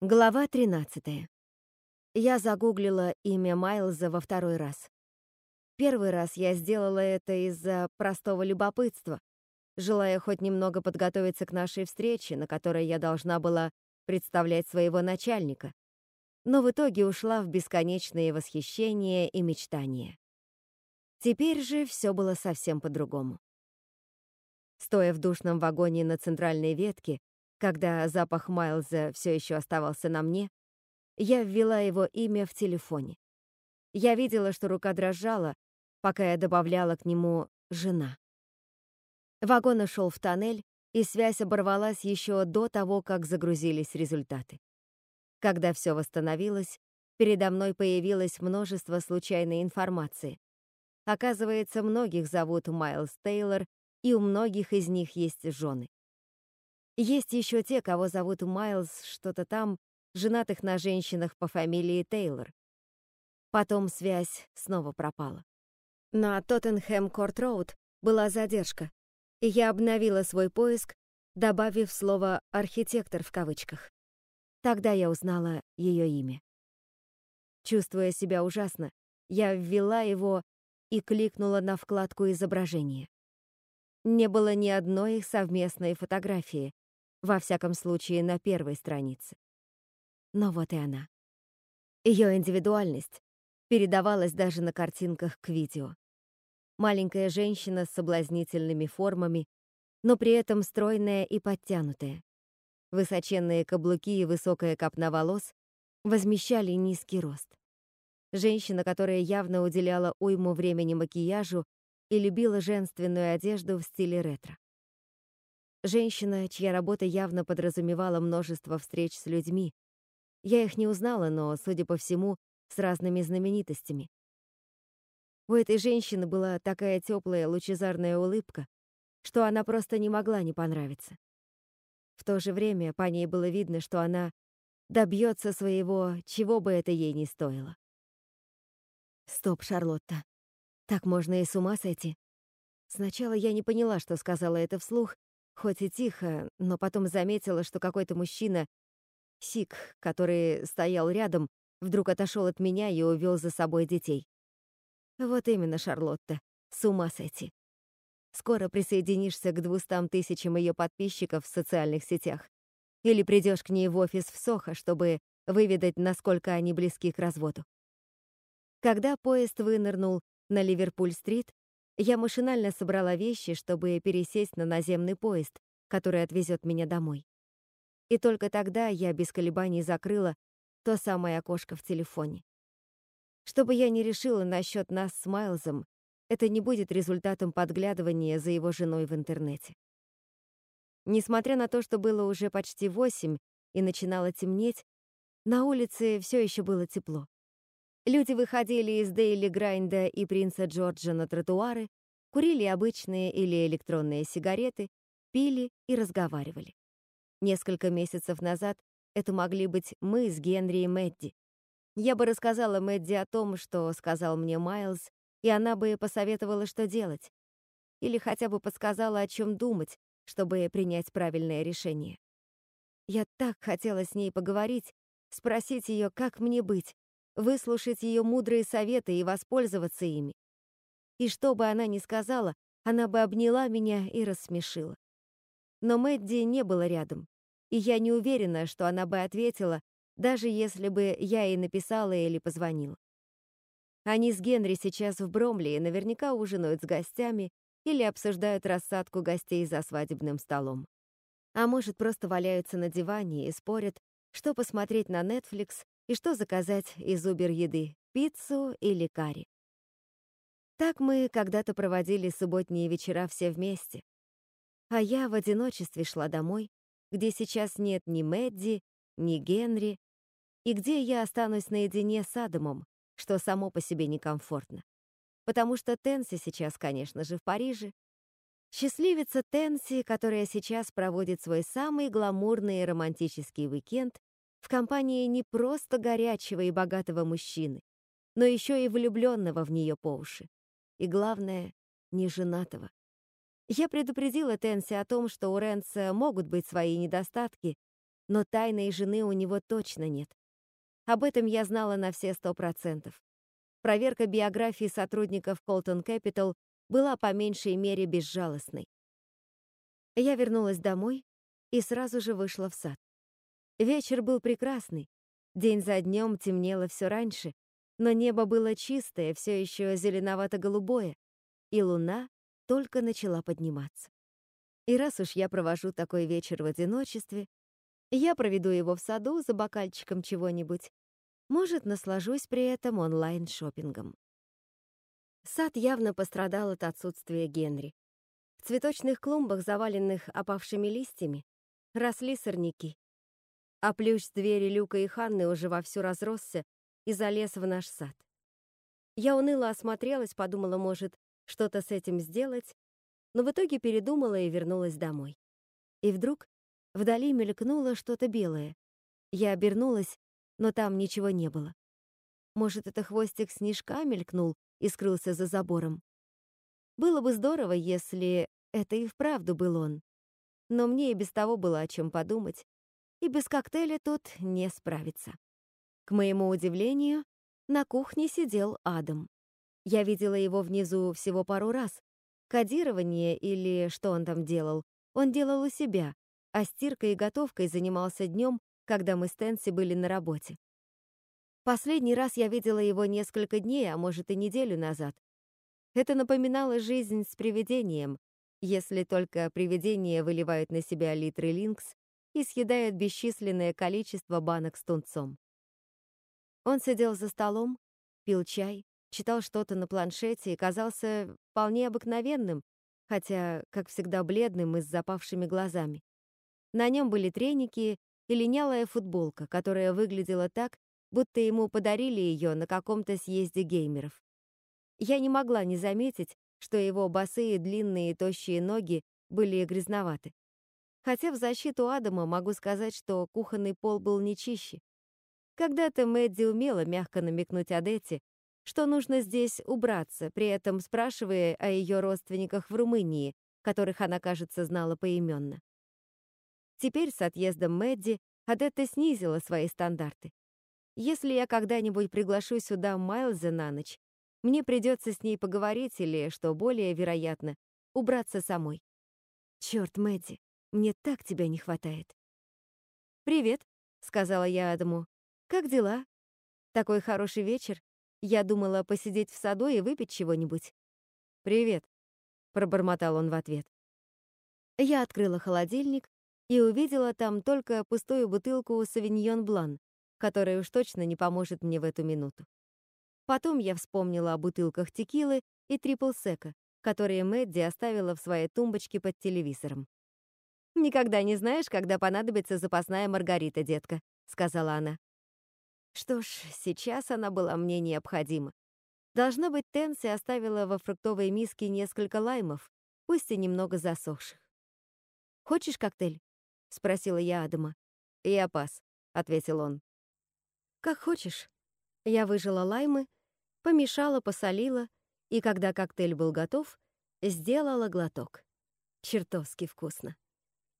Глава 13. Я загуглила имя Майлза во второй раз. Первый раз я сделала это из-за простого любопытства, желая хоть немного подготовиться к нашей встрече, на которой я должна была представлять своего начальника, но в итоге ушла в бесконечные восхищения и мечтания. Теперь же все было совсем по-другому. Стоя в душном вагоне на центральной ветке, когда запах Майлза все еще оставался на мне, я ввела его имя в телефоне. Я видела, что рука дрожала, пока я добавляла к нему «жена». Вагон ушел в тоннель, и связь оборвалась еще до того, как загрузились результаты. Когда все восстановилось, передо мной появилось множество случайной информации. Оказывается, многих зовут Майлз Тейлор, и у многих из них есть жены. Есть еще те, кого зовут Майлз что-то там, женатых на женщинах по фамилии Тейлор. Потом связь снова пропала. На Тоттенхэм Корт Роуд была задержка, и я обновила свой поиск, добавив слово «архитектор» в кавычках. Тогда я узнала ее имя. Чувствуя себя ужасно, я ввела его и кликнула на вкладку изображения. Не было ни одной их совместной фотографии, во всяком случае, на первой странице. Но вот и она. Ее индивидуальность передавалась даже на картинках к видео. Маленькая женщина с соблазнительными формами, но при этом стройная и подтянутая. Высоченные каблуки и высокая копна волос возмещали низкий рост. Женщина, которая явно уделяла уйму времени макияжу и любила женственную одежду в стиле ретро. Женщина, чья работа явно подразумевала множество встреч с людьми. Я их не узнала, но, судя по всему, с разными знаменитостями. У этой женщины была такая теплая, лучезарная улыбка, что она просто не могла не понравиться. В то же время по ней было видно, что она добьется своего, чего бы это ей ни стоило. Стоп, Шарлотта. Так можно и с ума сойти. Сначала я не поняла, что сказала это вслух, Хоть и тихо, но потом заметила, что какой-то мужчина, Сик, который стоял рядом, вдруг отошел от меня и увел за собой детей. Вот именно, Шарлотта, с ума сойти. Скоро присоединишься к двустам тысячам ее подписчиков в социальных сетях. Или придешь к ней в офис в Сохо, чтобы выведать, насколько они близки к разводу. Когда поезд вынырнул на Ливерпуль-стрит, я машинально собрала вещи, чтобы пересесть на наземный поезд, который отвезет меня домой. И только тогда я без колебаний закрыла то самое окошко в телефоне. Что бы я ни решила насчет нас с Майлзом, это не будет результатом подглядывания за его женой в интернете. Несмотря на то, что было уже почти восемь и начинало темнеть, на улице все еще было тепло. Люди выходили из Дейли Грайнда и Принца Джорджа на тротуары, курили обычные или электронные сигареты, пили и разговаривали. Несколько месяцев назад это могли быть мы с Генри и Мэдди. Я бы рассказала Мэдди о том, что сказал мне Майлз, и она бы посоветовала, что делать. Или хотя бы подсказала, о чем думать, чтобы принять правильное решение. Я так хотела с ней поговорить, спросить ее, как мне быть, выслушать ее мудрые советы и воспользоваться ими. И что бы она ни сказала, она бы обняла меня и рассмешила. Но Мэдди не было рядом, и я не уверена, что она бы ответила, даже если бы я ей написала или позвонила. Они с Генри сейчас в Бромли и наверняка ужинают с гостями или обсуждают рассадку гостей за свадебным столом. А может, просто валяются на диване и спорят, что посмотреть на Netflix и что заказать из Uber-еды — пиццу или карри. Так мы когда-то проводили субботние вечера все вместе. А я в одиночестве шла домой, где сейчас нет ни Мэдди, ни Генри, и где я останусь наедине с Адамом, что само по себе некомфортно. Потому что Тенси сейчас, конечно же, в Париже. Счастливица Тенси, которая сейчас проводит свой самый гламурный и романтический уикенд в компании не просто горячего и богатого мужчины, но еще и влюбленного в нее по уши. И главное, не женатого. Я предупредила Тенси о том, что у Ренса могут быть свои недостатки, но тайной жены у него точно нет. Об этом я знала на все сто процентов. Проверка биографии сотрудников Colton Capital была по меньшей мере безжалостной. Я вернулась домой и сразу же вышла в сад. Вечер был прекрасный. День за днем темнело все раньше, но небо было чистое, все еще зеленовато-голубое, и луна только начала подниматься. И раз уж я провожу такой вечер в одиночестве, я проведу его в саду за бокальчиком чего-нибудь. Может, наслажусь при этом онлайн шопингом Сад явно пострадал от отсутствия Генри. В цветочных клумбах, заваленных опавшими листьями, росли сорняки. А плющ с двери Люка и Ханны уже вовсю разросся и залез в наш сад. Я уныло осмотрелась, подумала, может, что-то с этим сделать, но в итоге передумала и вернулась домой. И вдруг вдали мелькнуло что-то белое. Я обернулась, но там ничего не было. Может, это хвостик снежка мелькнул и скрылся за забором. Было бы здорово, если это и вправду был он. Но мне и без того было о чем подумать, и без коктейля тут не справиться. К моему удивлению, на кухне сидел Адам. Я видела его внизу всего пару раз. Кодирование или что он там делал, он делал у себя, а стиркой и готовкой занимался днем, когда мы с Тенси были на работе. Последний раз я видела его несколько дней, а может и неделю назад. Это напоминало жизнь с привидением, если только привидения выливают на себя литры линкс и съедают бесчисленное количество банок с тунцом. Он сидел за столом, пил чай, читал что-то на планшете и казался вполне обыкновенным, хотя, как всегда, бледным и с запавшими глазами. На нем были треники и линялая футболка, которая выглядела так, будто ему подарили ее на каком-то съезде геймеров. Я не могла не заметить, что его босые длинные тощие ноги были грязноваты. Хотя в защиту Адама могу сказать, что кухонный пол был не чище. Когда-то Мэдди умела мягко намекнуть Адетте, что нужно здесь убраться, при этом спрашивая о ее родственниках в Румынии, которых она, кажется, знала поименно. Теперь с отъездом Мэдди Адетта снизила свои стандарты. Если я когда-нибудь приглашу сюда Майлза на ночь, мне придется с ней поговорить или, что более вероятно, убраться самой. Черт, Мэдди, мне так тебя не хватает. «Привет», — сказала я Адаму. «Как дела? Такой хороший вечер. Я думала посидеть в саду и выпить чего-нибудь». «Привет», — пробормотал он в ответ. Я открыла холодильник и увидела там только пустую бутылку «Савиньон Блан», которая уж точно не поможет мне в эту минуту. Потом я вспомнила о бутылках текилы и трипл-сека, которые Мэдди оставила в своей тумбочке под телевизором. «Никогда не знаешь, когда понадобится запасная маргарита, детка», — сказала она. Что ж, сейчас она была мне необходима. Должно быть, Тенси оставила во фруктовой миске несколько лаймов, пусть и немного засохших. «Хочешь коктейль?» — спросила я Адама. «Я пас», — ответил он. «Как хочешь». Я выжила лаймы, помешала, посолила, и когда коктейль был готов, сделала глоток. Чертовски вкусно.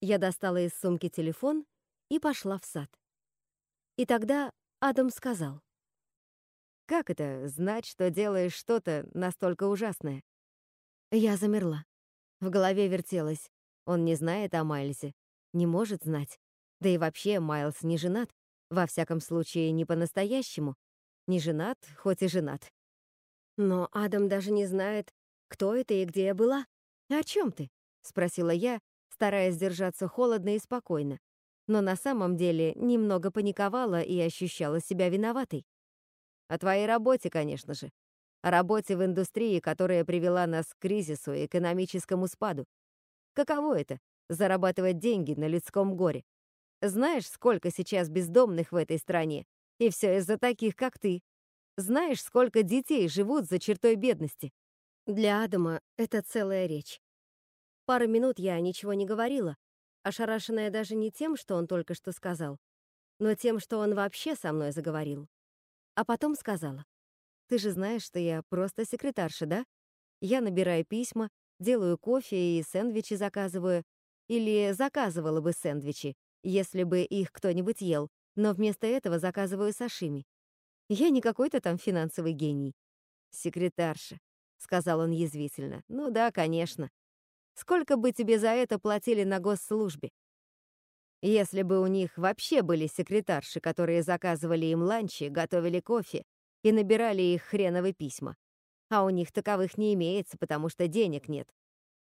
Я достала из сумки телефон и пошла в сад. И тогда Адам сказал. «Как это, знать, что делаешь что-то настолько ужасное?» Я замерла. В голове вертелось. Он не знает о Майлзе. Не может знать. Да и вообще, Майлз не женат. Во всяком случае, не по-настоящему. Не женат, хоть и женат. Но Адам даже не знает, кто это и где я была. «О чем ты?» — спросила я, стараясь держаться холодно и спокойно но на самом деле немного паниковала и ощущала себя виноватой. О твоей работе, конечно же. О работе в индустрии, которая привела нас к кризису и экономическому спаду. Каково это — зарабатывать деньги на людском горе? Знаешь, сколько сейчас бездомных в этой стране? И все из-за таких, как ты. Знаешь, сколько детей живут за чертой бедности? Для Адама это целая речь. Пару минут я ничего не говорила, ошарашенная даже не тем, что он только что сказал, но тем, что он вообще со мной заговорил. А потом сказала, «Ты же знаешь, что я просто секретарша, да? Я набираю письма, делаю кофе и сэндвичи заказываю. Или заказывала бы сэндвичи, если бы их кто-нибудь ел, но вместо этого заказываю сашими. Я не какой-то там финансовый гений. Секретарша, сказал он язвительно. Ну да, конечно. Сколько бы тебе за это платили на госслужбе? Если бы у них вообще были секретарши, которые заказывали им ланчи, готовили кофе и набирали их хреновые письма. А у них таковых не имеется, потому что денег нет.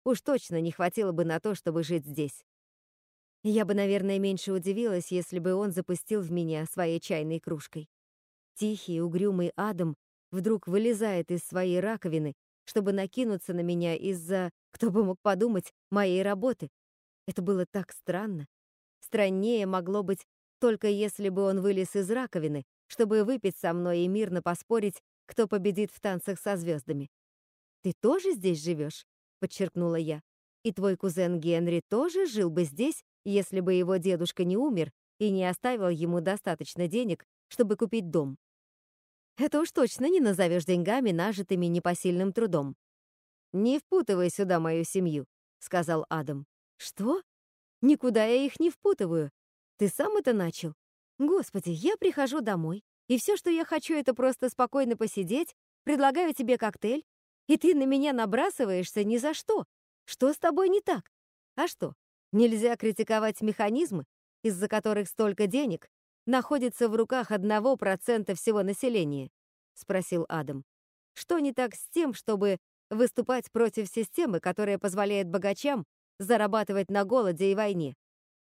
Уж точно не хватило бы на то, чтобы жить здесь. Я бы, наверное, меньше удивилась, если бы он запустил в меня своей чайной кружкой. Тихий, угрюмый Адам вдруг вылезает из своей раковины, чтобы накинуться на меня из-за, кто бы мог подумать, моей работы. Это было так странно. Страннее могло быть только если бы он вылез из раковины, чтобы выпить со мной и мирно поспорить, кто победит в танцах со звездами. «Ты тоже здесь живешь?» — подчеркнула я. «И твой кузен Генри тоже жил бы здесь, если бы его дедушка не умер и не оставил ему достаточно денег, чтобы купить дом. Это уж точно не назовешь деньгами, нажитыми непосильным трудом. «Не впутывай сюда мою семью», — сказал Адам. «Что? Никуда я их не впутываю. Ты сам это начал? Господи, я прихожу домой, и все, что я хочу, это просто спокойно посидеть, предлагаю тебе коктейль, и ты на меня набрасываешься ни за что. Что с тобой не так? А что, нельзя критиковать механизмы, из-за которых столько денег находится в руках одного процента всего населения?» — спросил Адам. «Что не так с тем, чтобы выступать против системы, которая позволяет богачам зарабатывать на голоде и войне?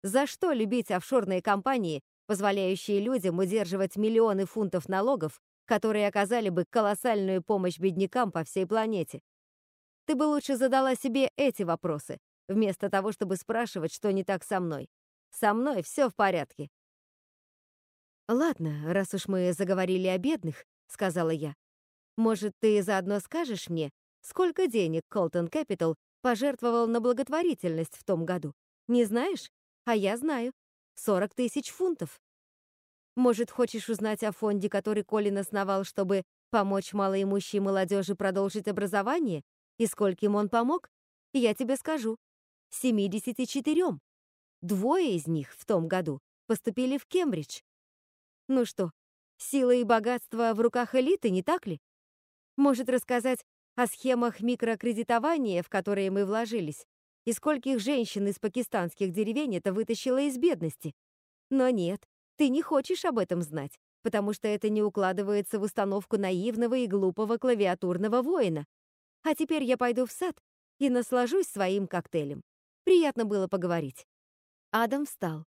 За что любить офшорные компании, позволяющие людям удерживать миллионы фунтов налогов, которые оказали бы колоссальную помощь беднякам по всей планете? Ты бы лучше задала себе эти вопросы, вместо того, чтобы спрашивать, что не так со мной. Со мной все в порядке. «Ладно, раз уж мы заговорили о бедных», — сказала я. «Может, ты заодно скажешь мне, сколько денег Колтон Capital пожертвовал на благотворительность в том году? Не знаешь? А я знаю. 40 тысяч фунтов. Может, хочешь узнать о фонде, который Колин основал, чтобы помочь малоимущей молодежи продолжить образование? И скольким он помог? Я тебе скажу. 74. Двое из них в том году поступили в Кембридж. Ну что, сила и богатство в руках элиты, не так ли? Может рассказать о схемах микрокредитования, в которые мы вложились, и скольких женщин из пакистанских деревень это вытащило из бедности. Но нет, ты не хочешь об этом знать, потому что это не укладывается в установку наивного и глупого клавиатурного воина. А теперь я пойду в сад и наслажусь своим коктейлем. Приятно было поговорить. Адам встал.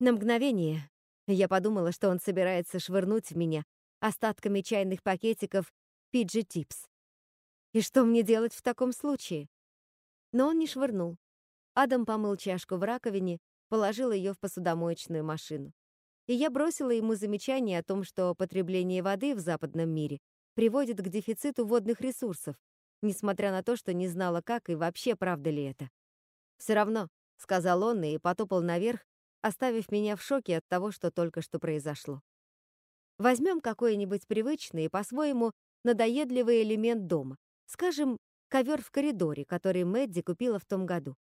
На мгновение я подумала, что он собирается швырнуть в меня остатками чайных пакетиков Пиджи Типс. И что мне делать в таком случае? Но он не швырнул. Адам помыл чашку в раковине, положил ее в посудомоечную машину. И я бросила ему замечание о том, что потребление воды в западном мире приводит к дефициту водных ресурсов, несмотря на то, что не знала, как и вообще правда ли это. «Все равно», — сказал он и потопал наверх, оставив меня в шоке от того, что только что произошло. Возьмем какой-нибудь привычный и по-своему надоедливый элемент дома. Скажем, ковер в коридоре, который Мэдди купила в том году.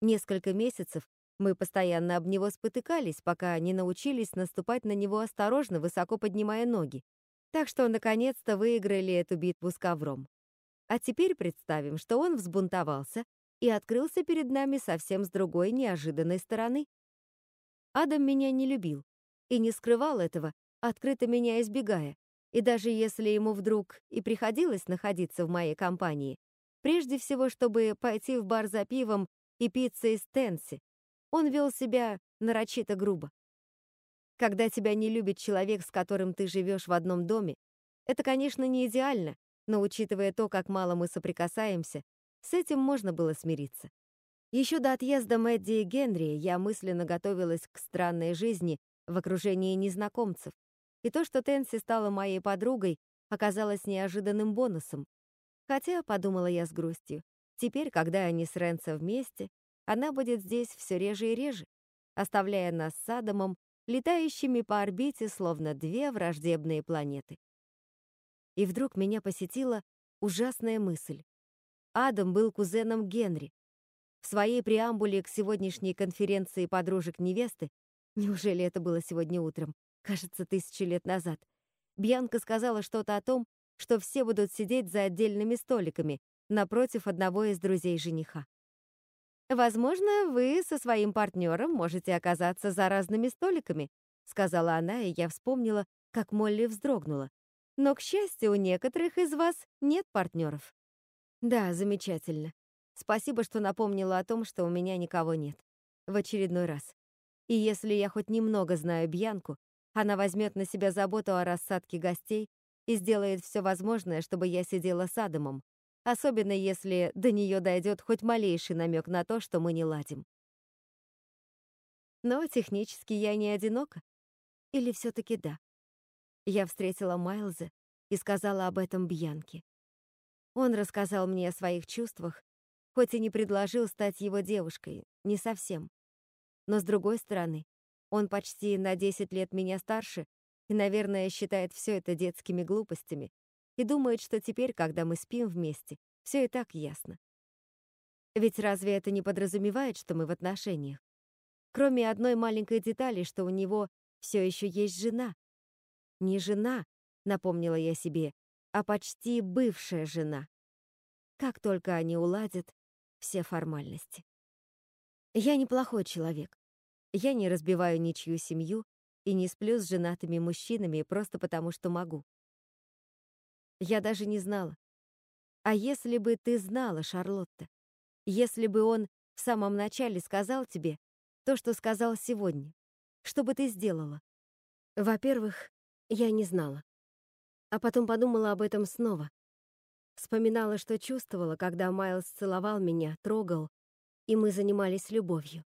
Несколько месяцев мы постоянно об него спотыкались, пока не научились наступать на него осторожно, высоко поднимая ноги. Так что, наконец-то, выиграли эту битву с ковром. А теперь представим, что он взбунтовался и открылся перед нами совсем с другой неожиданной стороны. Адам меня не любил и не скрывал этого, открыто меня избегая. И даже если ему вдруг и приходилось находиться в моей компании, прежде всего, чтобы пойти в бар за пивом и пиццей из Тенси, он вел себя нарочито грубо. Когда тебя не любит человек, с которым ты живешь в одном доме, это, конечно, не идеально, но учитывая то, как мало мы соприкасаемся, с этим можно было смириться. Еще до отъезда Мэдди и Генри я мысленно готовилась к странной жизни в окружении незнакомцев. И то, что Тенси стала моей подругой, оказалось неожиданным бонусом. Хотя, подумала я с грустью, теперь, когда они с Ренцо вместе, она будет здесь все реже и реже, оставляя нас с Адамом, летающими по орбите, словно две враждебные планеты. И вдруг меня посетила ужасная мысль. Адам был кузеном Генри, В своей преамбуле к сегодняшней конференции подружек невесты, неужели это было сегодня утром, кажется, тысячи лет назад, Бьянка сказала что-то о том, что все будут сидеть за отдельными столиками напротив одного из друзей жениха. «Возможно, вы со своим партнером можете оказаться за разными столиками», сказала она, и я вспомнила, как Молли вздрогнула. «Но, к счастью, у некоторых из вас нет партнеров». «Да, замечательно. Спасибо, что напомнила о том, что у меня никого нет. В очередной раз. И если я хоть немного знаю Бьянку, она возьмет на себя заботу о рассадке гостей и сделает все возможное, чтобы я сидела с Адамом, особенно если до нее дойдет хоть малейший намек на то, что мы не ладим. Но технически я не одинока. Или все-таки да? Я встретила Майлза и сказала об этом Бьянке. Он рассказал мне о своих чувствах, хоть и не предложил стать его девушкой, не совсем. Но с другой стороны, он почти на 10 лет меня старше и, наверное, считает все это детскими глупостями и думает, что теперь, когда мы спим вместе, все и так ясно. Ведь разве это не подразумевает, что мы в отношениях? Кроме одной маленькой детали, что у него все еще есть жена. Не жена, напомнила я себе, а почти бывшая жена. Как только они уладят все формальности. Я неплохой человек. Я не разбиваю ничью семью и не сплю с женатыми мужчинами просто потому, что могу. Я даже не знала. А если бы ты знала, Шарлотта? Если бы он в самом начале сказал тебе то, что сказал сегодня, что бы ты сделала? Во-первых, я не знала. А потом подумала об этом снова. Вспоминала, что чувствовала, когда Майлз целовал меня, трогал, и мы занимались любовью.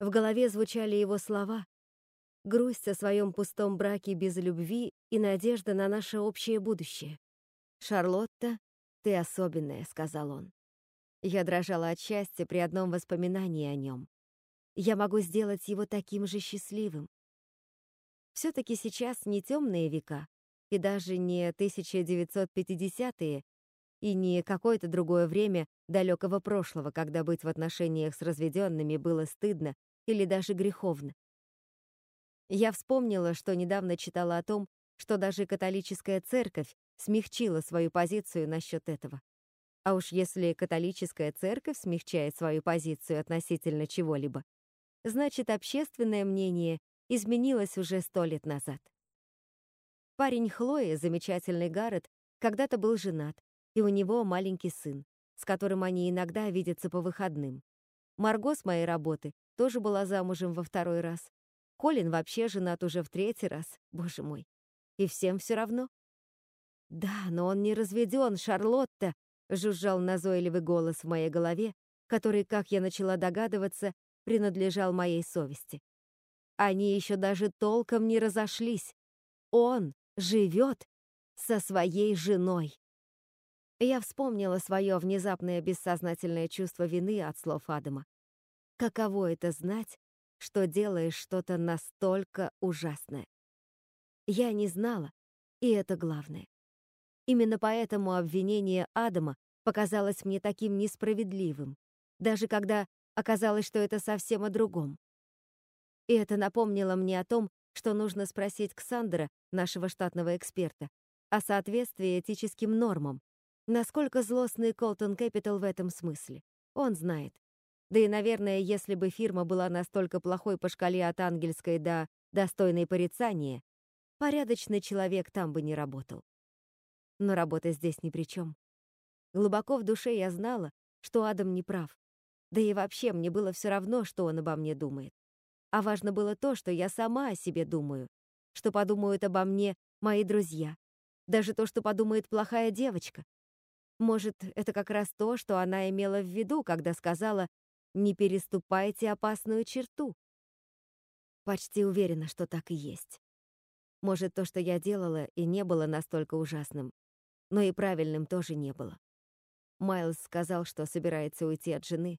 В голове звучали его слова, грусть о своем пустом браке без любви и надежда на наше общее будущее. «Шарлотта, ты особенная», — сказал он. Я дрожала от счастья при одном воспоминании о нем. Я могу сделать его таким же счастливым. Все-таки сейчас не темные века, и даже не 1950-е, и не какое-то другое время далекого прошлого, когда быть в отношениях с разведенными было стыдно или даже греховно. Я вспомнила, что недавно читала о том, что даже католическая церковь смягчила свою позицию насчет этого. А уж если католическая церковь смягчает свою позицию относительно чего-либо, значит, общественное мнение изменилось уже сто лет назад. Парень Хлои, замечательный Гаррет, когда-то был женат, и у него маленький сын, с которым они иногда видятся по выходным. Марго с моей работы тоже была замужем во второй раз. Колин вообще женат уже в третий раз, боже мой. И всем все равно. «Да, но он не разведен, Шарлотта!» — жужжал назойливый голос в моей голове, который, как я начала догадываться, принадлежал моей совести. Они еще даже толком не разошлись. Он живет со своей женой. Я вспомнила свое внезапное бессознательное чувство вины от слов Адама. Каково это знать, что делаешь что-то настолько ужасное? Я не знала, и это главное. Именно поэтому обвинение Адама показалось мне таким несправедливым, даже когда оказалось, что это совсем о другом. И это напомнило мне о том, что нужно спросить Ксандера, нашего штатного эксперта, о соответствии этическим нормам, насколько злостный Колтон Кэпитал в этом смысле. Он знает. Да и, наверное, если бы фирма была настолько плохой по шкале от ангельской до достойной порицания, порядочный человек там бы не работал. Но работа здесь ни при чем. Глубоко в душе я знала, что Адам не прав. Да и вообще мне было все равно, что он обо мне думает. А важно было то, что я сама о себе думаю, что подумают обо мне мои друзья, даже то, что подумает плохая девочка. Может, это как раз то, что она имела в виду, когда сказала не переступайте опасную черту. Почти уверена, что так и есть. Может, то, что я делала, и не было настолько ужасным, но и правильным тоже не было. Майлз сказал, что собирается уйти от жены,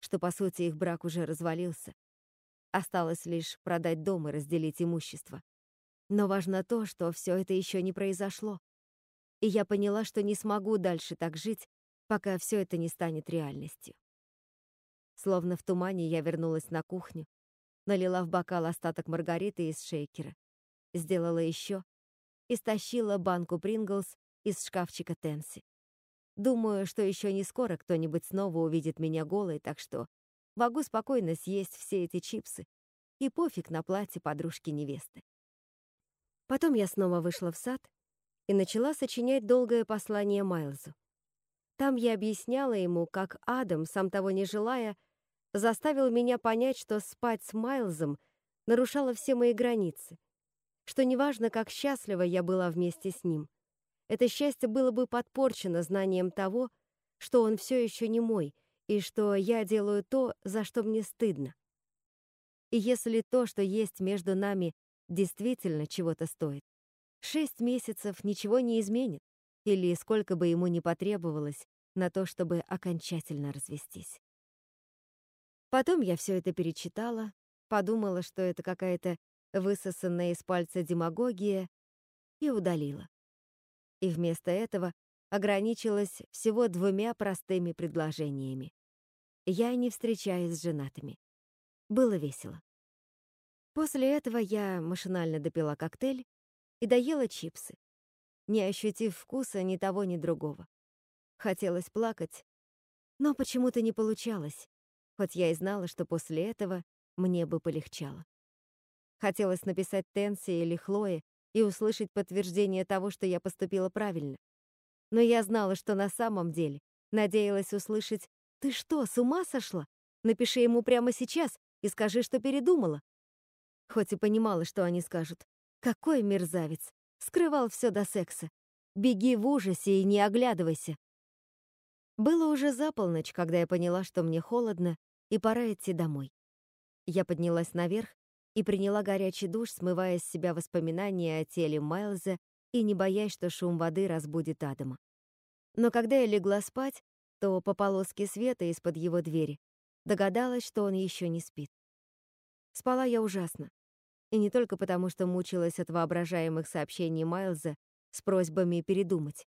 что, по сути, их брак уже развалился. Осталось лишь продать дом и разделить имущество. Но важно то, что все это еще не произошло. И я поняла, что не смогу дальше так жить, пока все это не станет реальностью. Словно в тумане я вернулась на кухню, налила в бокал остаток маргариты из шейкера, сделала еще и стащила банку Принглс из шкафчика Тенси. Думаю, что еще не скоро кто-нибудь снова увидит меня голой, так что могу спокойно съесть все эти чипсы. И пофиг на платье подружки-невесты. Потом я снова вышла в сад и начала сочинять долгое послание Майлзу. Там я объясняла ему, как Адам, сам того не желая, заставил меня понять, что спать с Майлзом нарушало все мои границы, что неважно, как счастлива я была вместе с ним, это счастье было бы подпорчено знанием того, что он все еще не мой, и что я делаю то, за что мне стыдно. И если то, что есть между нами, действительно чего-то стоит, шесть месяцев ничего не изменит, или сколько бы ему ни потребовалось на то, чтобы окончательно развестись. Потом я все это перечитала, подумала, что это какая-то высосанная из пальца демагогия, и удалила. И вместо этого ограничилась всего двумя простыми предложениями. Я не встречаюсь с женатыми. Было весело. После этого я машинально допила коктейль и доела чипсы, не ощутив вкуса ни того, ни другого. Хотелось плакать, но почему-то не получалось, хоть я и знала, что после этого мне бы полегчало. Хотелось написать Тенси или Хлое и услышать подтверждение того, что я поступила правильно. Но я знала, что на самом деле надеялась услышать «Ты что, с ума сошла? Напиши ему прямо сейчас и скажи, что передумала». Хоть и понимала, что они скажут. «Какой мерзавец! Скрывал все до секса. Беги в ужасе и не оглядывайся». Было уже за полночь, когда я поняла, что мне холодно, и пора идти домой. Я поднялась наверх и приняла горячий душ, смывая с себя воспоминания о теле Майлза и не боясь, что шум воды разбудит Адама. Но когда я легла спать, то по полоске света из-под его двери догадалась, что он еще не спит. Спала я ужасно. И не только потому, что мучилась от воображаемых сообщений Майлза с просьбами передумать,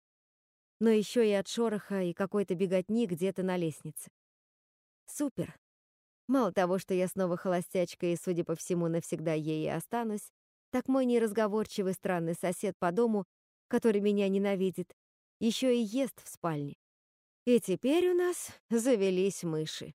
но еще и от шороха и какой-то беготни где-то на лестнице. Супер. Мало того, что я снова холостячка и, судя по всему, навсегда ей и останусь, так мой неразговорчивый странный сосед по дому, который меня ненавидит, еще и ест в спальне. И теперь у нас завелись мыши.